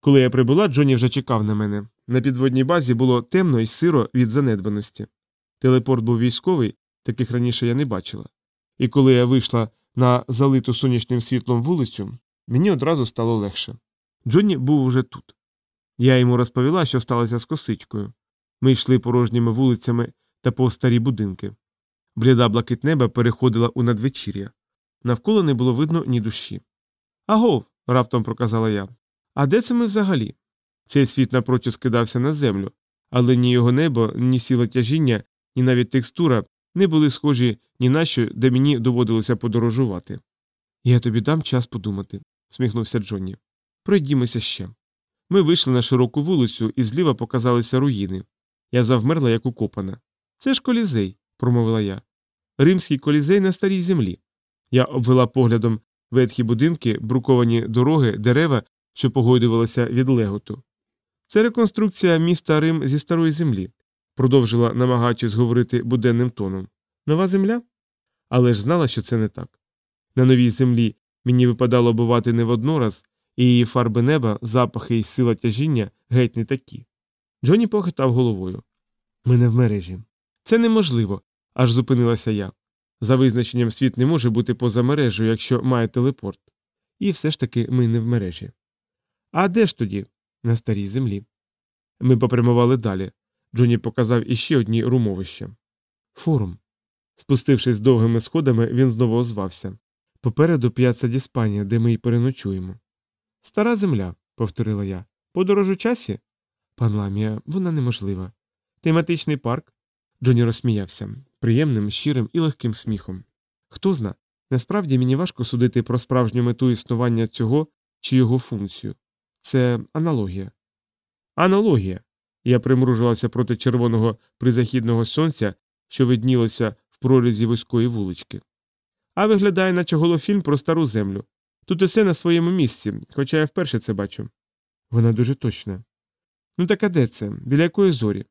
Коли я прибула, Джонні вже чекав на мене. На підводній базі було темно і сиро від занедбаності. Телепорт був військовий, таких раніше я не бачила. І коли я вийшла на залиту сонячним світлом вулицю, мені одразу стало легше. Джонні був уже тут. Я йому розповіла, що сталося з косичкою. Ми йшли порожніми вулицями та повз старі будинки. Бліда блакит неба переходила у надвечір'я. Навколо не було видно ні душі. Агов. раптом проказала я. А де це ми взагалі? Цей світ напрочуд скидався на землю, але ні його небо, ні сіла тяжіння, ні навіть текстура не були схожі ні на що, де мені доводилося подорожувати. Я тобі дам час подумати, сміхнувся Джонні. Пройдімося ще. Ми вийшли на широку вулицю, і зліва показалися руїни. Я завмерла, як укопана. Це ж колізей, промовила я. Римський колізей на старій землі. Я обвела поглядом ветхі будинки, бруковані дороги, дерева, що погойдувалися від леготу. Це реконструкція міста Рим зі старої землі, продовжила, намагаючись говорити буденним тоном. Нова земля? Але ж знала, що це не так. На новій землі мені випадало бувати не воднораз, і її фарби неба, запахи і сила тяжіння геть не такі. Джонні похитав головою. Ми не в мережі. Це неможливо, аж зупинилася я. За визначенням світ не може бути поза мережею, якщо має телепорт. І все ж таки ми не в мережі. А де ж тоді? На старій землі. Ми попрямували далі. Джонні показав іще одні румовища. Форум. Спустившись довгими сходами, він знову озвався. Попереду п'яца Діспанія, де ми й переночуємо. Стара земля, повторила я. Подорож у часі? Пан Ламія, вона неможлива. Тематичний парк? Джонні розсміявся приємним, щирим і легким сміхом. Хто зна, насправді мені важко судити про справжню мету існування цього чи його функцію. Це аналогія. Аналогія. Я примружилася проти червоного призахідного сонця, що виднілося в прорізі вузької вулички. А виглядає, наче голофільм про стару землю. Тут усе на своєму місці, хоча я вперше це бачу. Вона дуже точна. Ну так а де це? Біля якої зорі?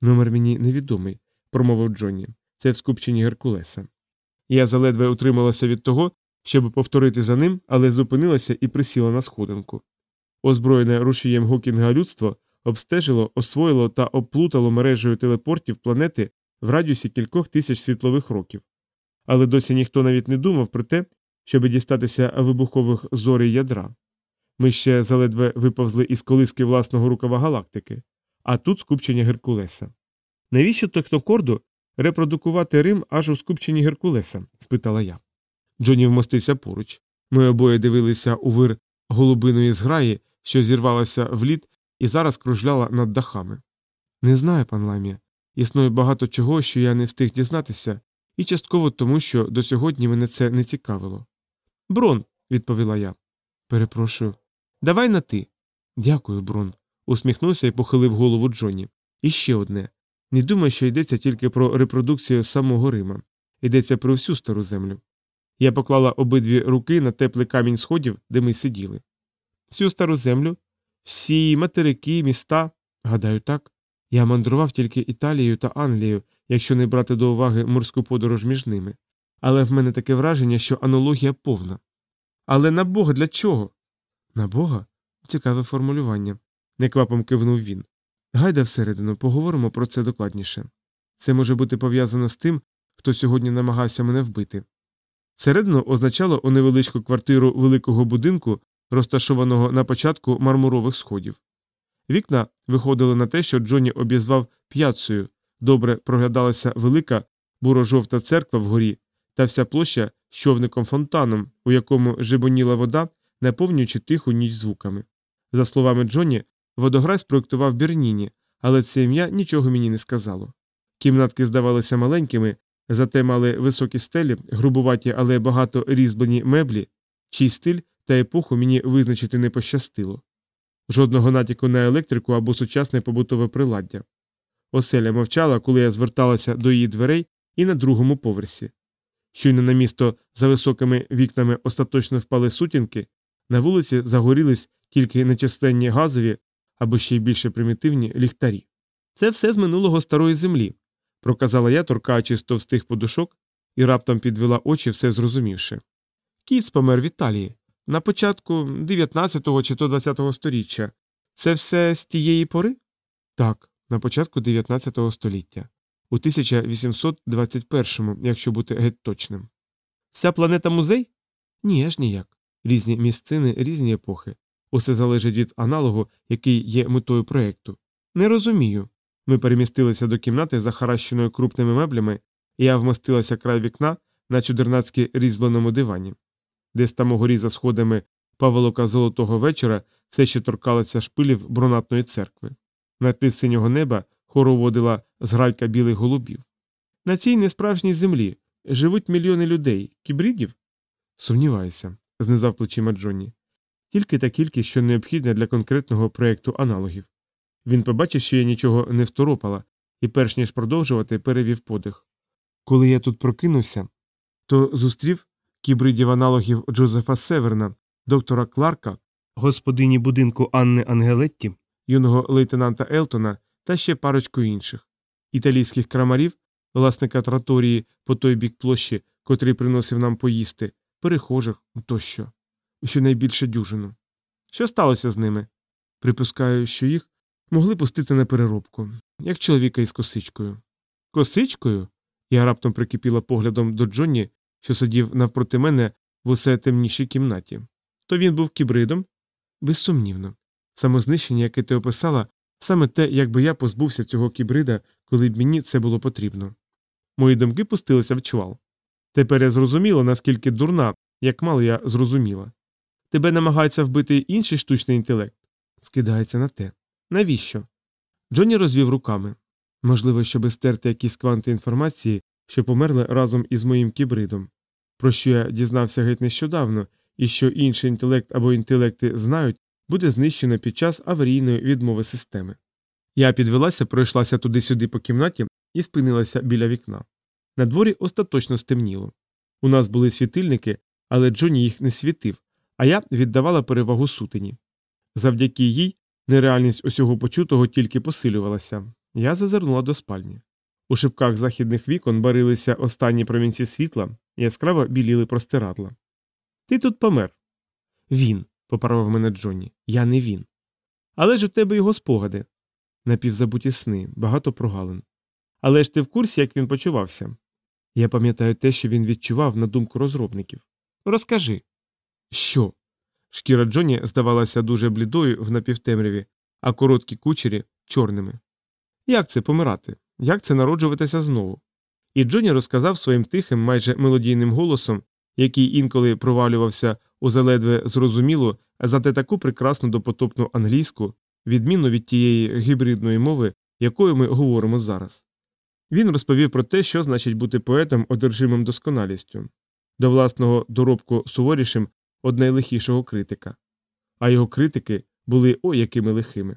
Номер мені невідомий, промовив Джонні. Це в скупченні Геркулеса. Я заледве утрималася від того, щоб повторити за ним, але зупинилася і присіла на сходинку. Озброєне рушієм Гокінга людство обстежило, освоїло та обплутало мережею телепортів планети в радіусі кількох тисяч світлових років. Але досі ніхто навіть не думав про те, щоб дістатися вибухових зорей ядра. Ми ще заледве виповзли із колиски власного рукава галактики, а тут скупчення Геркулеса. Навіщо технокорду репродукувати Рим аж у скупченні Геркулеса? спитала я. Джоні вмостився поруч. Ми обоє дивилися у вир голубиної зграї, що зірвалася в лід і зараз кружляла над дахами. Не знаю, пан Ламія. Існує багато чого, що я не встиг дізнатися, і частково тому, що до сьогодні мене це не цікавило. Брон, відповіла я. Перепрошую. Давай на ти. Дякую, Брон. усміхнувся і похилив голову Джонні. І ще одне. Не думай, що йдеться тільки про репродукцію самого Рима, йдеться про всю стару землю. Я поклала обидві руки на теплий камінь сходів, де ми сиділи. Всю стару землю, всі материки, міста. Гадаю, так. Я мандрував тільки Італією та Англією, якщо не брати до уваги морську подорож між ними. Але в мене таке враження, що аналогія повна. Але на Бога для чого? На Бога? Цікаве формулювання. Неквапом кивнув він. Гайда всередину, поговоримо про це докладніше. Це може бути пов'язано з тим, хто сьогодні намагався мене вбити. Всередину означало у невеличку квартиру великого будинку, розташованого на початку мармурових сходів. Вікна виходили на те, що Джонні обізвав п'яцею, добре проглядалася велика буро-жовта церква вгорі та вся площа з човником фонтаном, у якому жебоніла вода, наповнюючи тиху ніч звуками. За словами Джонні, водограй спроектував Берніні, але це ім'я нічого мені не сказало. Кімнатки здавалися маленькими, зате мали високі стелі, грубуваті, але багато різьблені меблі, чий стиль та епоху мені визначити не пощастило. Жодного натяку на електрику або сучасне побутове приладдя. Оселя мовчала, коли я зверталася до її дверей і на другому поверсі. Щойно на місто за високими вікнами остаточно впали сутінки, на вулиці загорілись тільки нечисленні газові або ще й більше примітивні ліхтарі. Це все з минулого старої землі, проказала я, торкаючись товстих подушок, і раптом підвела очі, все зрозумівши. Кіц помер в Італії на початку 19-го чи то 20-го сторіччя, Це все з тієї пори? Так, на початку 19 століття, у 1821-му, якщо бути геть точним. Вся планета музей? Ні, аж ніяк. Різні місцини, різні епохи. Усе залежить від аналогу, який є метою проєкту. Не розумію. Ми перемістилися до кімнати, захаращеної крупними меблями, і я вмостилася край вікна на чудернацьки різьбленому дивані. Десь там угорі за сходами паволока золотого вечора все ще торкалися шпилів бронатної церкви. На тлі синього неба хороводила зграйка білих голубів. На цій несправжній землі живуть мільйони людей, кібридів? Сумніваюся, знизав плечима Джонні. Тільки та кількість, що необхідна для конкретного проєкту аналогів. Він побачив, що я нічого не второпала, і, перш ніж продовжувати, перевів подих. Коли я тут прокинувся, то зустрів кібридів аналогів Джозефа Северна, доктора Кларка, господині будинку Анни Ангелетті, юного лейтенанта Елтона та ще парочку інших, італійських крамарів, власника траторії по той бік площі, котрий приносив нам поїсти, перехожих тощо, щонайбільше дюжину. Що сталося з ними? Припускаю, що їх могли пустити на переробку, як чоловіка із косичкою. Косичкою? Я раптом прикипіла поглядом до Джонні, що сидів навпроти мене в усе темнішій кімнаті. То він був кібридом? Безсумнівно. Самознищення, яке ти описала, саме те, якби я позбувся цього кібрида, коли б мені це було потрібно. Мої думки пустилися в чвал. Тепер я зрозуміла, наскільки дурна, як мало я зрозуміла. Тебе намагається вбити інший штучний інтелект. Скидається на те. Навіщо? Джонні розвів руками. Можливо, щоби стерти якісь кванти інформації, що померли разом із моїм кібридом, про що я дізнався геть нещодавно, і що інший інтелект або інтелекти знають, буде знищено під час аварійної відмови системи. Я підвелася, пройшлася туди-сюди по кімнаті і спинилася біля вікна. На дворі остаточно стемніло. У нас були світильники, але Джоні їх не світив, а я віддавала перевагу сутені. Завдяки їй нереальність усього почутого тільки посилювалася. Я зазирнула до спальні. У шибках західних вікон барилися останні промінці світла, яскраво біліли простирадла. Ти тут помер. Він, поправив мене Джонні. Я не він. Але ж у тебе його спогади. Напівзабуті сни, багато прогалин. Але ж ти в курсі, як він почувався. Я пам'ятаю те, що він відчував на думку розробників. Розкажи. Що? Шкіра Джоні здавалася дуже блідою в напівтемряві, а короткі кучері чорними. Як це помирати? Як це народжуватися знову? І Джоні розказав своїм тихим, майже мелодійним голосом, який інколи провалювався у заледве зрозумілу, зате таку прекрасну допотопну англійську, відмінну від тієї гібридної мови, якою ми говоримо зараз. Він розповів про те, що значить бути поетом, одержимим досконалістю, до власного доробку суворішим од найлихішого критика, а його критики були о якими лихими.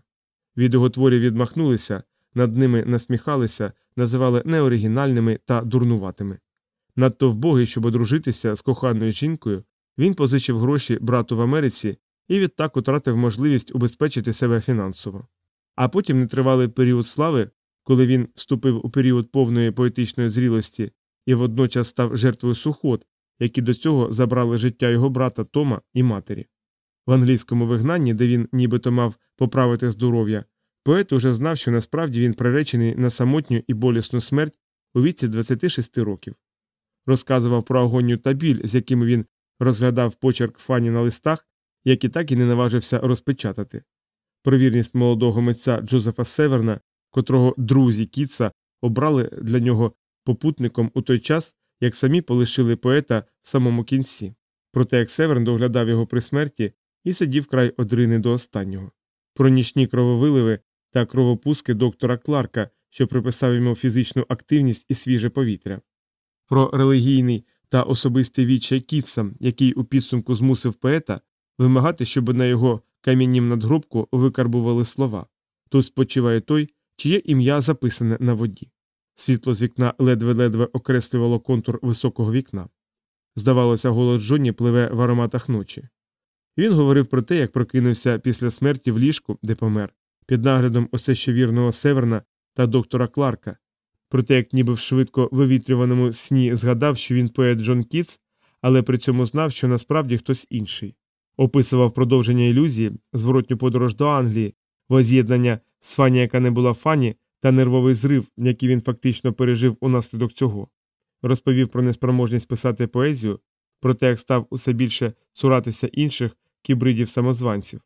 Від його творів відмахнулися, над ними насміхалися, називали неоригінальними та дурнуватими. Надто вбогий, щоб одружитися з коханою жінкою, він позичив гроші брату в Америці і відтак утратив можливість убезпечити себе фінансово. А потім нетривалий період слави, коли він вступив у період повної поетичної зрілості і водночас став жертвою сухот, які до цього забрали життя його брата Тома і матері. В англійському вигнанні, де він нібито мав поправити здоров'я, поет уже знав, що насправді він приречений на самотню і болісну смерть у віці 26 років. Розказував про агонію та біль, з якими він розглядав почерк фані на листах, які так і не наважився розпечатати. Про вірність молодого митця Джозефа Северна, котрого друзі Кітса обрали для нього попутником у той час, як самі полишили поета в самому кінці, проте як Северн доглядав його при смерті і сидів край одрини до останнього, про нічні крововиливи та кровопуски доктора Кларка, що приписав йому фізичну активність і свіже повітря, про релігійний та особистий відчай Кітса, який у підсумку змусив поета вимагати, щоб на його кам'янім надгробку викарбували слова тут спочиває той, чиє ім'я записане на воді. Світло з вікна ледве-ледве окреслювало контур високого вікна. Здавалося, голос Джонні пливе в ароматах ночі. Він говорив про те, як прокинувся після смерті в ліжку, де помер, під наглядом усе ще вірного Северна та доктора Кларка, про те, як ніби в швидко вивітрюваному сні згадав, що він поет Джон Кітс, але при цьому знав, що насправді хтось інший. Описував продовження ілюзії, зворотню подорож до Англії, воз'єднання з фані, яка не була фані, та нервовий зрив, який він фактично пережив унаслідок цього. Розповів про неспроможність писати поезію, про те, як став усе більше цуратися інших кібридів самозванців,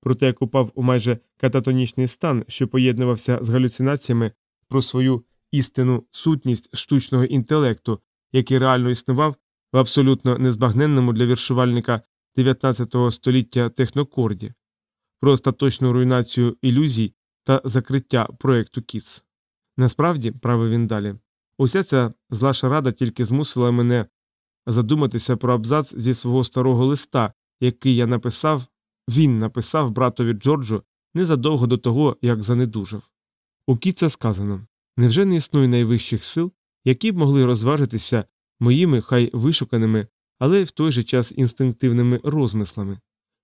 про те, як упав у майже кататонічний стан, що поєднувався з галюцинаціями про свою істинну сутність штучного інтелекту, який реально існував в абсолютно незбагненному для віршувальника 19 століття технокорді, про остаточну руйнацію ілюзій та закриття проекту Кіц. Насправді, правив він далі, уся ця зла шарада тільки змусила мене задуматися про абзац зі свого старого листа, який я написав, він написав братові Джорджу незадовго до того, як занедужав. У Кіца сказано невже не існує найвищих сил, які б могли розважитися моїми хай вишуканими, але в той же час інстинктивними розмислами,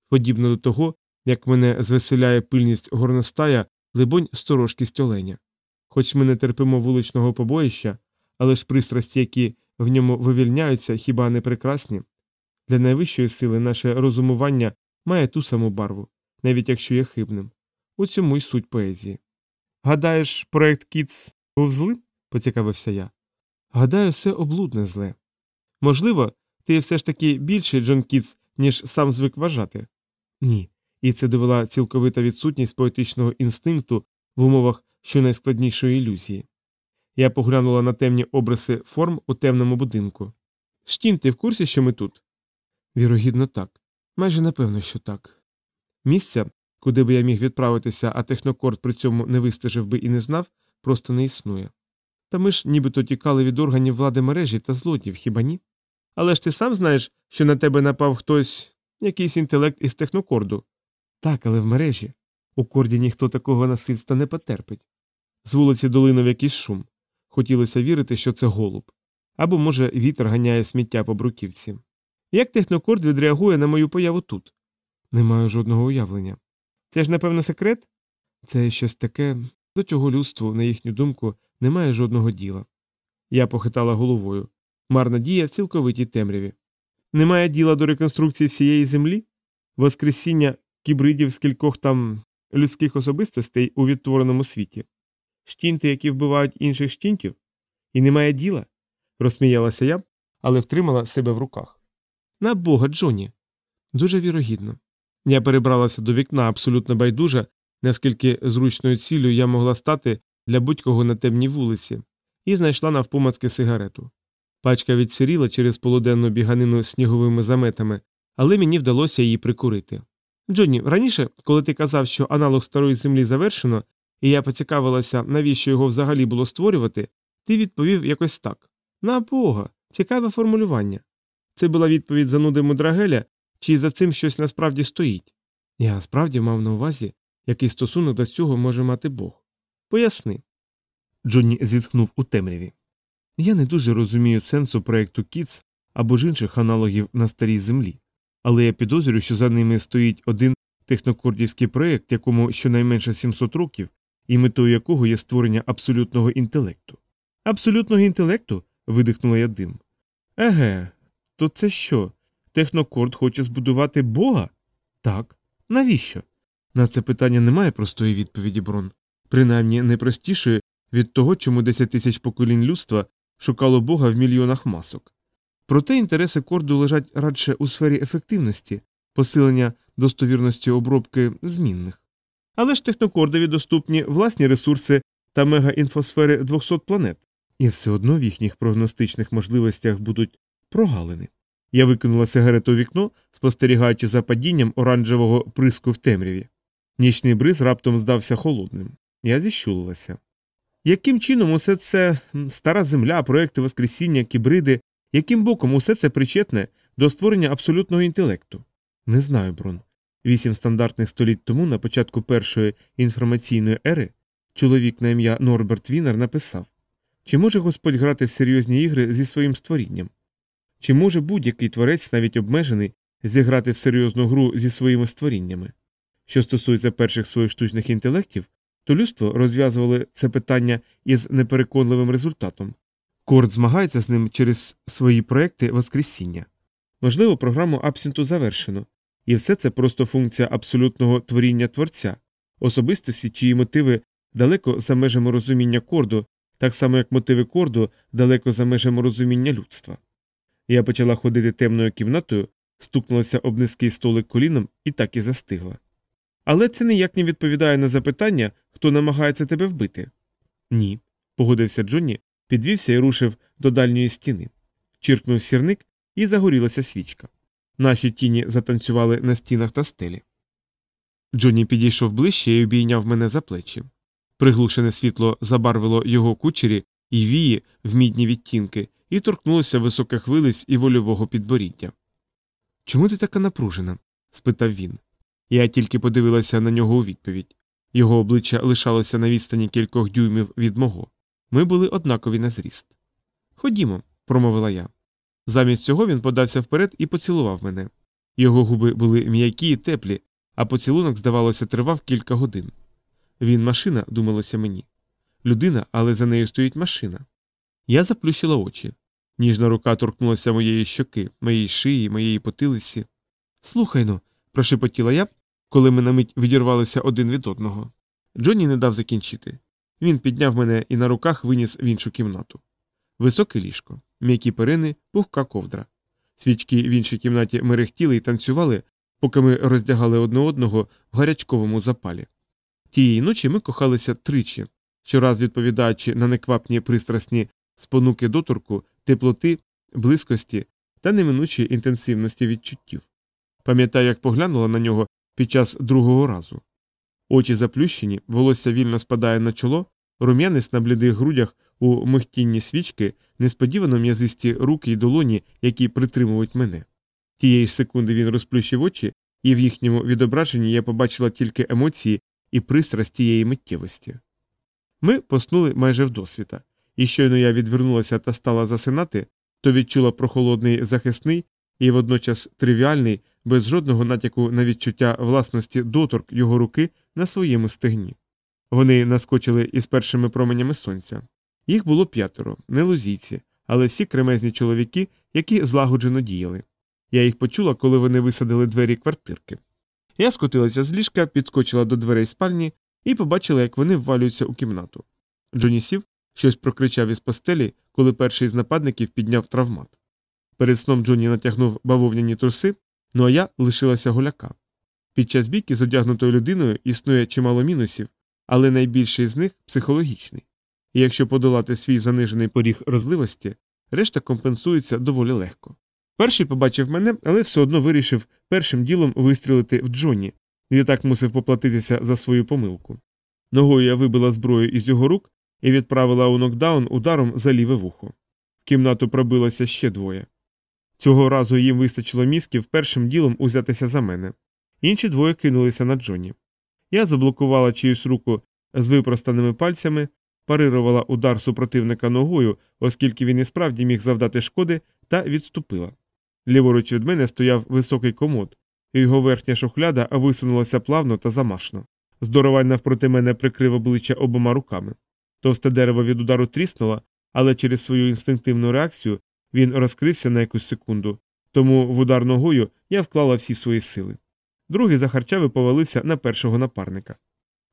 подібно до того, як мене звеселяє пильність горностая, либонь, сторожкість оленя. Хоч ми не терпимо вуличного побоїща, але ж пристрасті, які в ньому вивільняються, хіба не прекрасні? Для найвищої сили наше розумування має ту саму барву, навіть якщо є хибним. У цьому й суть поезії. Гадаєш, проект Кіц був злим? поцікавився я. Гадаю, все облудне зле. Можливо, ти все ж таки більший Джон Кіц, ніж сам звик вважати? Ні. І це довела цілковита відсутність поетичного інстинкту в умовах щонайскладнішої ілюзії. Я поглянула на темні обриси форм у темному будинку. Штін, ти в курсі, що ми тут? Вірогідно, так. Майже напевно, що так. Місця, куди би я міг відправитися, а технокорд при цьому не вистежив би і не знав, просто не існує. Та ми ж нібито тікали від органів влади мережі та злодіїв, хіба ні? Але ж ти сам знаєш, що на тебе напав хтось, якийсь інтелект із технокорду. Так, але в мережі. У корді ніхто такого насильства не потерпить. З вулиці долинув якийсь шум. Хотілося вірити, що це голуб. Або, може, вітер ганяє сміття по бруківці. Як технокорд відреагує на мою появу тут? Не маю жодного уявлення. Це ж, напевно, секрет? Це щось таке, до чого людству, на їхню думку, немає жодного діла. Я похитала головою. Марна дія в цілковитій темряві. Немає діла до реконструкції всієї землі? Воскресіння кібридів з кількох там людських особистостей у відтвореному світі. Штінти, які вбивають інших штінтів? І немає діла? розсміялася я, але втримала себе в руках. На бога, Джоні. Дуже вірогідно. Я перебралася до вікна абсолютно байдуже, наскільки зручною ціллю я могла стати для будь-кого на темній вулиці, і знайшла навпомацки сигарету. Пачка відсиріла через полуденну біганину з сніговими заметами, але мені вдалося її прикурити. Джонні, раніше, коли ти казав, що аналог старої землі завершено, і я поцікавилася, навіщо його взагалі було створювати, ти відповів якось так на бога, цікаве формулювання. Це була відповідь зануди Мудрагеля, чи за цим щось насправді стоїть. Я справді мав на увазі, який стосунок до цього може мати Бог. Поясни. Джонні зітхнув у темряві. Я не дуже розумію сенсу проєкту Кіц або ж інших аналогів на старій землі, але я підозрюю, що за ними стоїть один технокордівський проєкт, якому щонайменше 700 років, і метою якого є створення абсолютного інтелекту. Абсолютного інтелекту? видихнула я дим. Еге, то це що? Технокорд хоче збудувати Бога? Так. Навіщо? На це питання немає простої відповіді, Брон. Принаймні не простішої від того, чому 10 тисяч поколінь людства шукало Бога в мільйонах масок. Проте інтереси корду лежать радше у сфері ефективності, посилення достовірності обробки змінних. Але ж технокордові доступні власні ресурси та мегаінфосфери 200 планет, і все одно в їхніх прогностичних можливостях будуть прогалини. Я викинула сигарету у вікно, спостерігаючи за падінням оранжевого приску в темряві. Нічний бриз раптом здався холодним. Я зіщулилася. Яким чином усе це стара земля, проекти Воскресіння, кібриди, яким боком усе це причетне до створення абсолютного інтелекту? Не знаю, Брон. Вісім стандартних століть тому, на початку першої інформаційної ери, чоловік на ім'я Норберт Вінер написав Чи може Господь грати в серйозні ігри зі своїм створінням? Чи може будь-який творець, навіть обмежений, зіграти в серйозну гру зі своїми створіннями? Що стосується перших своїх штучних інтелектів, то людство розв'язувало це питання із непереконливим результатом. Корд змагається з ним через свої проекти Воскресіння. Можливо, програму Абсенту завершено, і все це просто функція абсолютного творіння творця, особистості, чиї мотиви далеко за межами розуміння корду, так само як мотиви корду далеко за межами розуміння людства. Я почала ходити темною кімнатою, стукнулася об низький столик коліном і так і застигла. Але це ніяк не відповідає на запитання, хто намагається тебе вбити. Ні, погодився Джонні, підвівся і рушив до дальньої стіни. Чиркнув сірник і загорілася свічка. Наші тіні затанцювали на стінах та стелі. Джонні підійшов ближче і обійняв мене за плечі. Приглушене світло забарвило його кучері і вії в мідні відтінки і торкнулося високих вилиць і вольового підборіддя. Чому ти така напружена? спитав він. Я тільки подивилася на нього у відповідь. Його обличчя лишалося на відстані кількох дюймів від мого. Ми були однакові на зріст. Ходімо, промовила я. Замість цього він подався вперед і поцілував мене. Його губи були м'які і теплі, а поцілунок, здавалося, тривав кілька годин. Він машина, думалося мені. Людина, але за нею стоїть машина. Я заплющила очі. Ніжна рука торкнулася моєї щоки, моєї шиї, моєї потилиці. Слухай ну, прошепотіла я, коли ми на мить відірвалися один від одного. Джонні не дав закінчити. Він підняв мене і на руках виніс в іншу кімнату. Високе ліжко, м'які перини, пухка ковдра. Свічки в іншій кімнаті мерехтіли і танцювали, поки ми роздягали одне одного в гарячковому запалі. Тієї ночі ми кохалися тричі, щораз відповідаючи на неквапні пристрасні спонуки доторку, теплоти, близькості та неминучої інтенсивності відчуттів. Пам'ятаю, як поглянула на нього під час другого разу. Очі заплющені, волосся вільно спадає на чоло, рум'янець на блідих грудях у михтінні свічки, несподівано м'язисті руки й долоні, які притримують мене. Тієї ж секунди він розплющив очі, і в їхньому відображенні я побачила тільки емоції і пристрасть тієї миттєвості. Ми поснули майже вдосвіта, і щойно я відвернулася та стала засинати, то відчула прохолодний захисний і водночас тривіальний, без жодного натяку на відчуття власності доторк його руки на своєму стегні. Вони наскочили із першими променями сонця. Їх було п'ятеро, не лузійці, але всі кремезні чоловіки, які злагоджено діяли. Я їх почула, коли вони висадили двері квартирки. Я скотилася з ліжка, підскочила до дверей спальні і побачила, як вони ввалюються у кімнату. Джоні щось прокричав із постелі, коли перший з нападників підняв травмат. Перед сном Джоні натягнув бавовняні труси, ну а я лишилася голяка. Під час бійки з одягнутою людиною існує чимало мінусів, але найбільший з них психологічний. І якщо подолати свій занижений поріг розливості, решта компенсується доволі легко. Перший побачив мене, але все одно вирішив першим ділом вистрілити в Джонні, і так мусив поплатитися за свою помилку. Ногою я вибила зброю із його рук і відправила у нокдаун ударом за ліве вухо. В кімнату пробилося ще двоє. Цього разу їм вистачило мізків першим ділом узятися за мене. Інші двоє кинулися на Джонні. Я заблокувала чиюсь руку з випростаними пальцями, парирувала удар супротивника ногою, оскільки він і справді міг завдати шкоди, та відступила. Ліворуч від мене стояв високий комод, і його верхня шухляда висунулася плавно та замашно. Здоровань навпроти мене прикрив обличчя обома руками. Товсте дерево від удару тріснуло, але через свою інстинктивну реакцію він розкрився на якусь секунду, тому в удар ногою я вклала всі свої сили. Другий захарчав і повалився на першого напарника.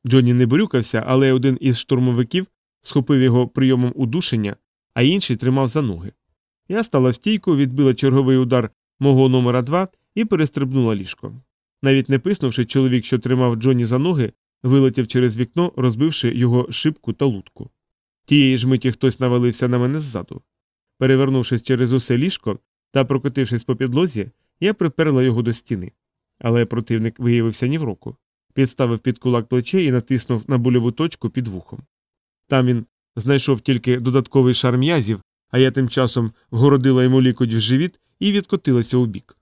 Джонні не борюкався, але один із штурмовиків схопив його прийомом удушення, а інший тримав за ноги. Я стала в стійку, відбила черговий удар мого номера 2 і перестрибнула ліжко. Навіть не писнувши, чоловік, що тримав Джонні за ноги, вилетів через вікно, розбивши його шибку та лутку. Тієї ж миті хтось навалився на мене ззаду. Перевернувшись через усе ліжко та прокотившись по підлозі, я приперла його до стіни. Але противник виявився ні в року. Підставив під кулак плече і натиснув на больову точку під вухом. Там він знайшов тільки додатковий шар м'язів, а я тим часом вгородила йому лікоть в живіт і відкотилася у бік.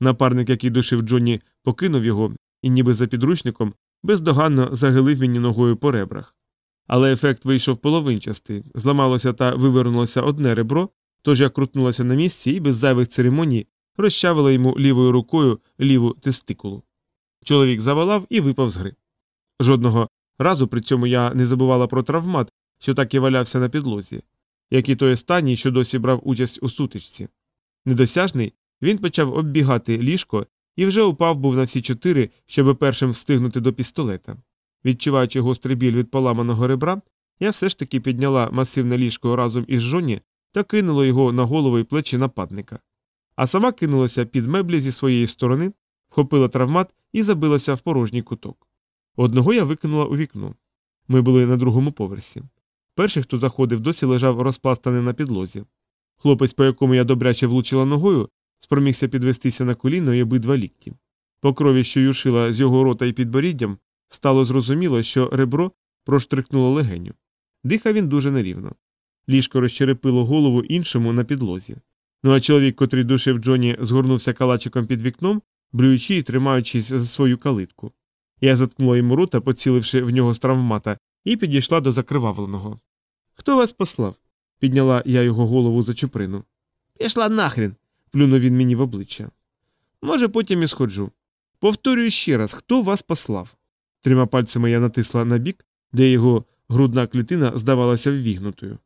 Напарник, який душив Джонні, покинув його і, ніби за підручником, бездоганно загилив мені ногою по ребрах. Але ефект вийшов половинчастий, зламалося та вивернулося одне ребро, тож я крутнулася на місці і без зайвих церемоній розчавила йому лівою рукою ліву тестикулу. Чоловік завалав і випав з гри. Жодного разу при цьому я не забувала про травмат, що так і валявся на підлозі, як і той останній, що досі брав участь у сутичці. Недосяжний, він почав оббігати ліжко і вже упав був на всі чотири, щоб першим встигнути до пістолета. Відчуваючи гострий біль від поламаного ребра, я все ж таки підняла масивне ліжко разом із жоні та кинула його на голову і плечі нападника. А сама кинулася під меблі зі своєї сторони, вхопила травмат і забилася в порожній куток. Одного я викинула у вікно. Ми були на другому поверсі. Перший, хто заходив, досі лежав розпластаний на підлозі. Хлопець, по якому я добряче влучила ногою, спромігся підвестися на коліно і обидва лікті. По крові, що юшила з його рота і підборіддям, стало зрозуміло, що ребро проштрикнуло легеню. Дихав він дуже нерівно. Ліжко розчерепило голову іншому на підлозі. Ну а чоловік, котрий душив Джоні, згорнувся калачиком під вікном, блюючи і тримаючись за свою калитку. Я заткнула йому рота, поціливши в нього з травмата, і підійшла до закривавленого. Хто вас послав? підняла я його голову за чуприну. Пішла нахрін. Плюнув він мені в обличчя. Може, потім і сходжу. Повторюю ще раз, хто вас послав? Трьома пальцями я натисла на бік, де його грудна клітина здавалася ввігнутою.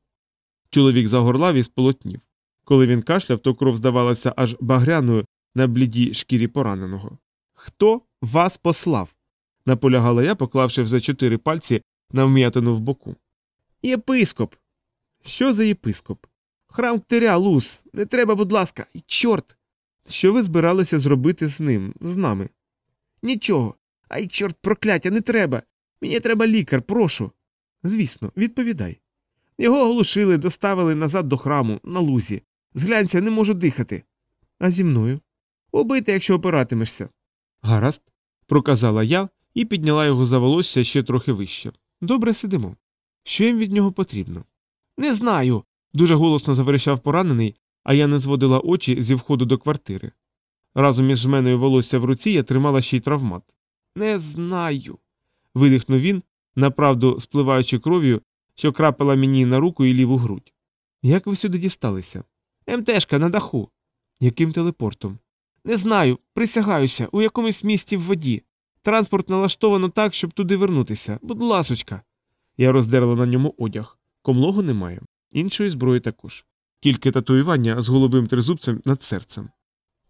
Чоловік загорлав і сполотнів. Коли він кашляв, то кров здавалася аж багряною на блідій шкірі пораненого. Хто вас послав? наполягала я, поклавши за чотири пальці на вм'ятину в боку. Єпископ. Що за єпископ? Храм ктиря, лус. Не треба, будь ласка, і чорт. Що ви збиралися зробити з ним, з нами? Нічого. Ай, чорт прокляття, не треба. Мені треба лікар, прошу. Звісно, відповідай. Його оглушили, доставили назад до храму, на лузі. Зглянься, не можу дихати. А зі мною? Убити, якщо опиратимешся. Гаразд, проказала я і підняла його за волосся ще трохи вище. Добре сидимо. Що їм від нього потрібно? Не знаю. Дуже голосно заверещав поранений, а я не зводила очі зі входу до квартири. Разом із жменою волосся в руці я тримала ще й травмат. Не знаю. видихнув він, направду спливаючи кров'ю, що крапила мені на руку і ліву грудь. Як ви сюди дісталися? МТшка на даху. Яким телепортом? Не знаю, присягаюся, у якомусь місті в воді. Транспорт налаштовано так, щоб туди вернутися. Будь ласочка. Я роздерла на ньому одяг. Комлогу немає, іншої зброї також. Тільки татуювання з голубим тризубцем над серцем.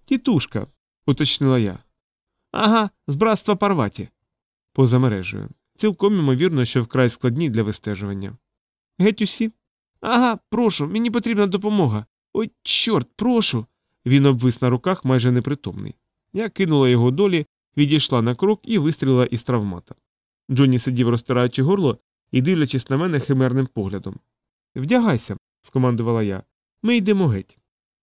Тітушка, уточнила я. Ага, з братства Парваті. Поза мережею. Цілком ймовірно, що вкрай складні для вистежування. Геть усі? Ага, прошу, мені потрібна допомога. Ой, чорт, прошу. Він обвис на руках майже непритомний. Я кинула його долі, відійшла на крок і вистрілила із травмата. Джонні сидів, розтираючи горло і дивлячись на мене химерним поглядом. Вдягайся, скомандувала я. Ми йдемо геть.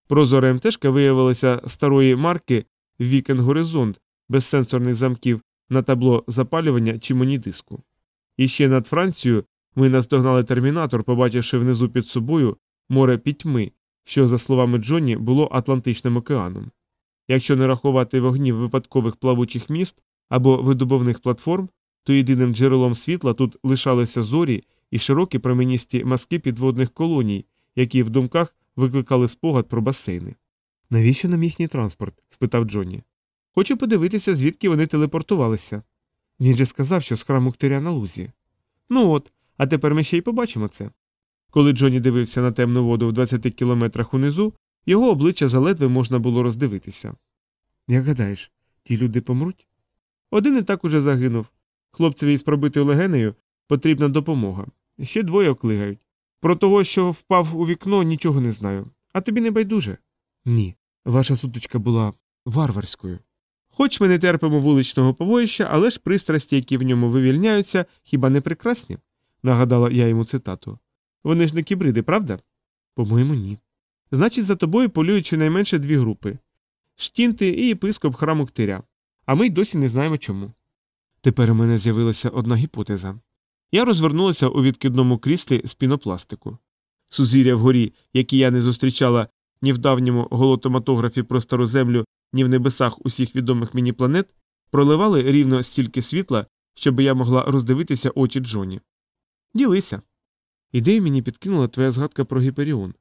Прозора МТшка виявилася старої марки Вікен Горизонт без сенсорних замків на табло запалювання чи монідиску. І ще над Францією ми наздогнали термінатор, побачивши внизу під собою море пітьми, що, за словами Джонні, було Атлантичним океаном. Якщо не рахувати вогнів випадкових плавучих міст або видобувних платформ, то єдиним джерелом світла тут лишалися зорі і широкі променісті маски підводних колоній, які в думках викликали спогад про басейни. Навіщо нам їхній транспорт? спитав Джонні. Хочу подивитися, звідки вони телепортувалися. Він же сказав, що з храму ктиря на лузі. Ну от, а тепер ми ще й побачимо це. Коли Джонні дивився на темну воду в 20 кілометрах унизу, його обличчя заледве можна було роздивитися. Як гадаєш, ті люди помруть? Один і так уже загинув. Хлопцеві із пробитою легенею потрібна допомога. Ще двоє оклигають. Про того, що впав у вікно, нічого не знаю. А тобі не байдуже? Ні. Ваша сутичка була варварською. Хоч ми не терпимо вуличного повоїща, але ж пристрасті, які в ньому вивільняються, хіба не прекрасні? нагадала я йому цитату. Вони ж не кібриди, правда? По-моєму, ні. Значить, за тобою полюють щонайменше дві групи штінти і єпископ храму ктиря. А ми й досі не знаємо чому. Тепер у мене з'явилася одна гіпотеза. Я розвернулася у відкидному кріслі з пінопластику. Сузір'я вгорі, які я не зустрічала ні в давньому голотоматографі про стару землю, ні в небесах усіх відомих мені планет, проливали рівно стільки світла, щоб я могла роздивитися очі Джоні. Ділися. Ідею мені підкинула твоя згадка про Гіперіон.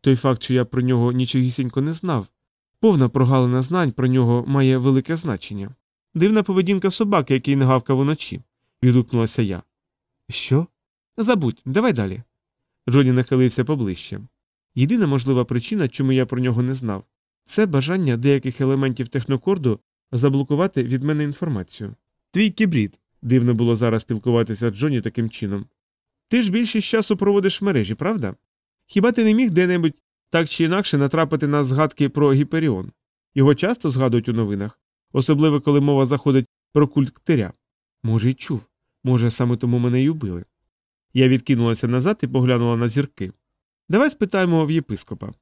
Той факт, що я про нього нічогісінько не знав, повна прогалина знань про нього має велике значення. Дивна поведінка собаки, який не гавкав уночі, відгукнулася я. Що? Забудь, давай далі. Джоні нахилився поближче. Єдина можлива причина, чому я про нього не знав, це бажання деяких елементів технокорду заблокувати від мене інформацію. Твій кібрід, Дивно було зараз спілкуватися з Джоні таким чином. Ти ж більшість часу проводиш в мережі, правда? Хіба ти не міг де-небудь так чи інакше натрапити на згадки про Гіперіон? Його часто згадують у новинах, особливо коли мова заходить про культ ктиря. Може, й чув, може, саме тому мене й убили. Я відкинулася назад і поглянула на зірки. Давай спитаємо в єпископа.